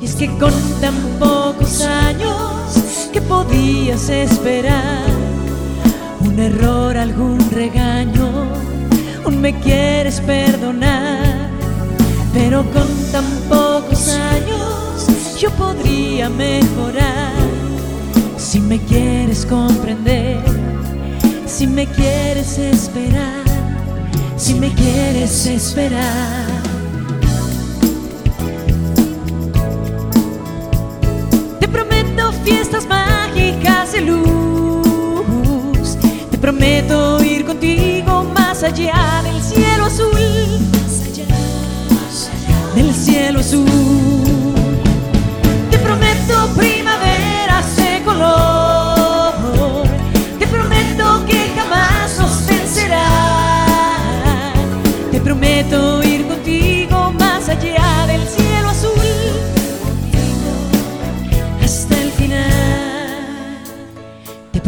Y es que con tan pocos años, ¿qué podías esperar? Un error, algún regaño, un me quieres perdonar. Pero con tan pocos años, yo podría mejorar. Si me quieres comprender, si me quieres esperar, si me quieres esperar. Fiestas mágicas de luz. Te prometo ir contigo más allá del cielo azul. Del cielo azul.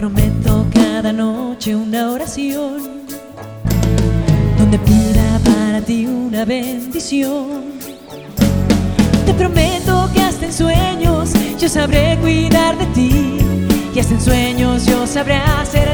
Prometo cada noche una oración donde pida para ti una bendición. Te prometo que hasta en sueños yo sabré cuidar de ti y hasta en sueños yo sabré feliz.